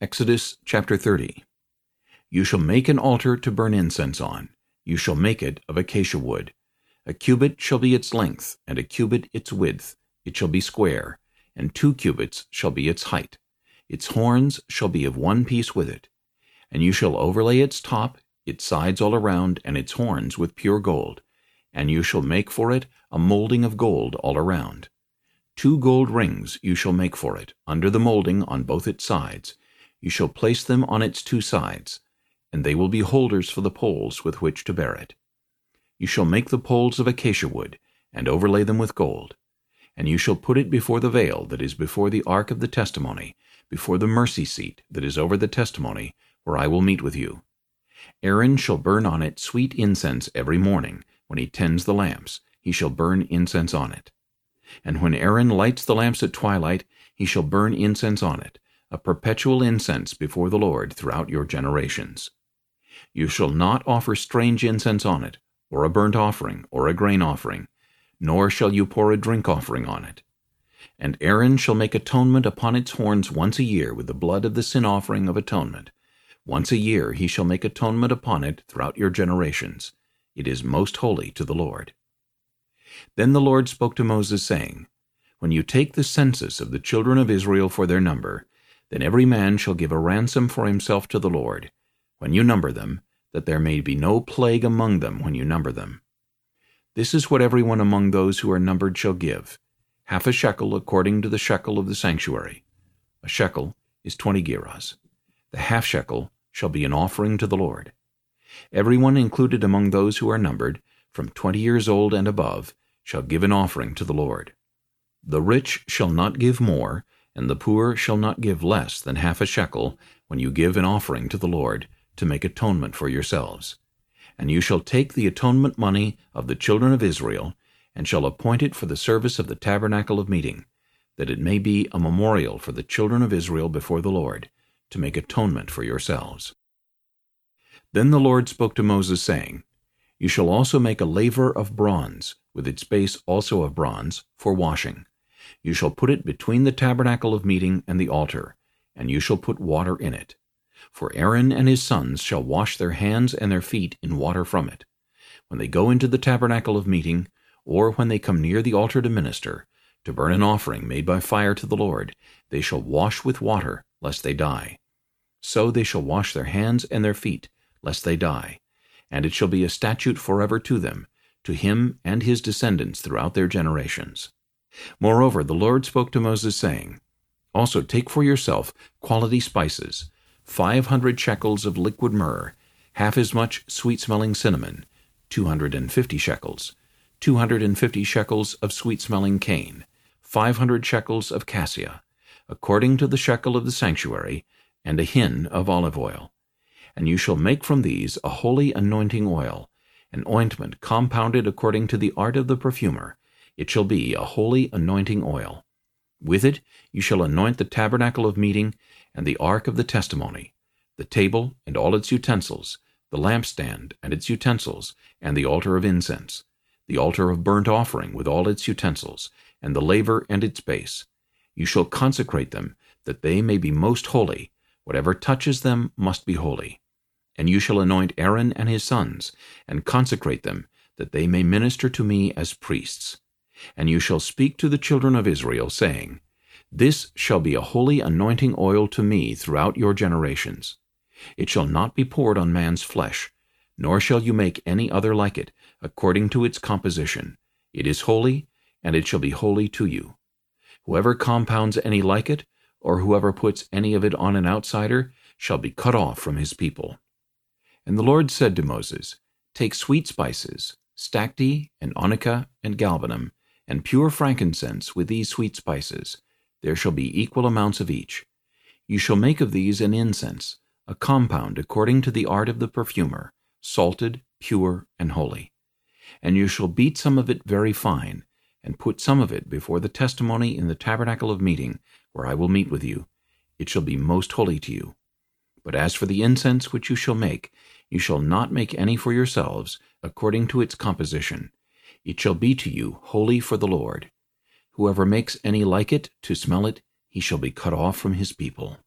Exodus chapter 30 You shall make an altar to burn incense on. You shall make it of acacia wood. A cubit shall be its length, and a cubit its width. It shall be square, and two cubits shall be its height. Its horns shall be of one piece with it. And you shall overlay its top, its sides all around, and its horns with pure gold. And you shall make for it a molding of gold all around. Two gold rings you shall make for it, under the molding on both its sides. You shall place them on its two sides, and they will be holders for the poles with which to bear it. You shall make the poles of acacia wood, and overlay them with gold. And you shall put it before the veil that is before the ark of the testimony, before the mercy seat that is over the testimony, where I will meet with you. Aaron shall burn on it sweet incense every morning, when he tends the lamps, he shall burn incense on it. And when Aaron lights the lamps at twilight, he shall burn incense on it, a perpetual incense before the Lord throughout your generations. You shall not offer strange incense on it, or a burnt offering, or a grain offering, nor shall you pour a drink offering on it. And Aaron shall make atonement upon its horns once a year with the blood of the sin offering of atonement. Once a year he shall make atonement upon it throughout your generations. It is most holy to the Lord. Then the Lord spoke to Moses, saying, When you take the census of the children of Israel for their number, then every man shall give a ransom for himself to the Lord, when you number them, that there may be no plague among them when you number them. This is what everyone among those who are numbered shall give, half a shekel according to the shekel of the sanctuary. A shekel is twenty gerahs. The half shekel shall be an offering to the Lord. Everyone included among those who are numbered, from twenty years old and above, shall give an offering to the Lord. The rich shall not give more, and the poor shall not give less than half a shekel when you give an offering to the Lord, to make atonement for yourselves. And you shall take the atonement money of the children of Israel, and shall appoint it for the service of the tabernacle of meeting, that it may be a memorial for the children of Israel before the Lord, to make atonement for yourselves. Then the Lord spoke to Moses, saying, You shall also make a laver of bronze, with its base also of bronze, for washing. You shall put it between the tabernacle of meeting and the altar, and you shall put water in it. For Aaron and his sons shall wash their hands and their feet in water from it. When they go into the tabernacle of meeting, or when they come near the altar to minister, to burn an offering made by fire to the Lord, they shall wash with water, lest they die. So they shall wash their hands and their feet, lest they die. And it shall be a statute forever to them, to him and his descendants throughout their generations. Moreover, the Lord spoke to Moses, saying, Also take for yourself quality spices, five hundred shekels of liquid myrrh, half as much sweet-smelling cinnamon, two hundred and fifty shekels, two hundred and fifty shekels of sweet-smelling cane, five hundred shekels of cassia, according to the shekel of the sanctuary, and a hin of olive oil. And you shall make from these a holy anointing oil, an ointment compounded according to the art of the perfumer. It shall be a holy anointing oil. With it you shall anoint the tabernacle of meeting, and the ark of the testimony, the table and all its utensils, the lampstand and its utensils, and the altar of incense, the altar of burnt offering with all its utensils, and the laver and its base. You shall consecrate them, that they may be most holy. Whatever touches them must be holy. And you shall anoint Aaron and his sons, and consecrate them, that they may minister to me as priests. And you shall speak to the children of Israel, saying, This shall be a holy anointing oil to me throughout your generations. It shall not be poured on man's flesh, nor shall you make any other like it, according to its composition. It is holy, and it shall be holy to you. Whoever compounds any like it, or whoever puts any of it on an outsider, shall be cut off from his people. And the Lord said to Moses, Take sweet spices, stacte, and onycha, and galbanum, and pure frankincense with these sweet spices. There shall be equal amounts of each. You shall make of these an incense, a compound according to the art of the perfumer, salted, pure, and holy. And you shall beat some of it very fine, and put some of it before the testimony in the tabernacle of meeting, where I will meet with you. It shall be most holy to you. But as for the incense which you shall make, you shall not make any for yourselves, according to its composition. It shall be to you holy for the Lord. Whoever makes any like it to smell it, he shall be cut off from his people.